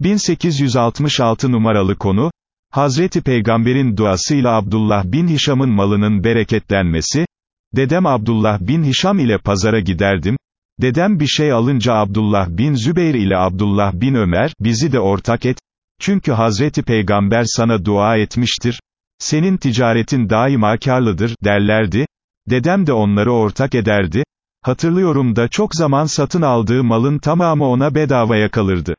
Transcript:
1866 numaralı konu, Hazreti Peygamber'in duasıyla Abdullah bin Hişam'ın malının bereketlenmesi, dedem Abdullah bin Hişam ile pazara giderdim, dedem bir şey alınca Abdullah bin Zübeyir ile Abdullah bin Ömer, bizi de ortak et, çünkü Hazreti Peygamber sana dua etmiştir, senin ticaretin daima karlıdır, derlerdi, dedem de onları ortak ederdi, hatırlıyorum da çok zaman satın aldığı malın tamamı ona bedavaya kalırdı.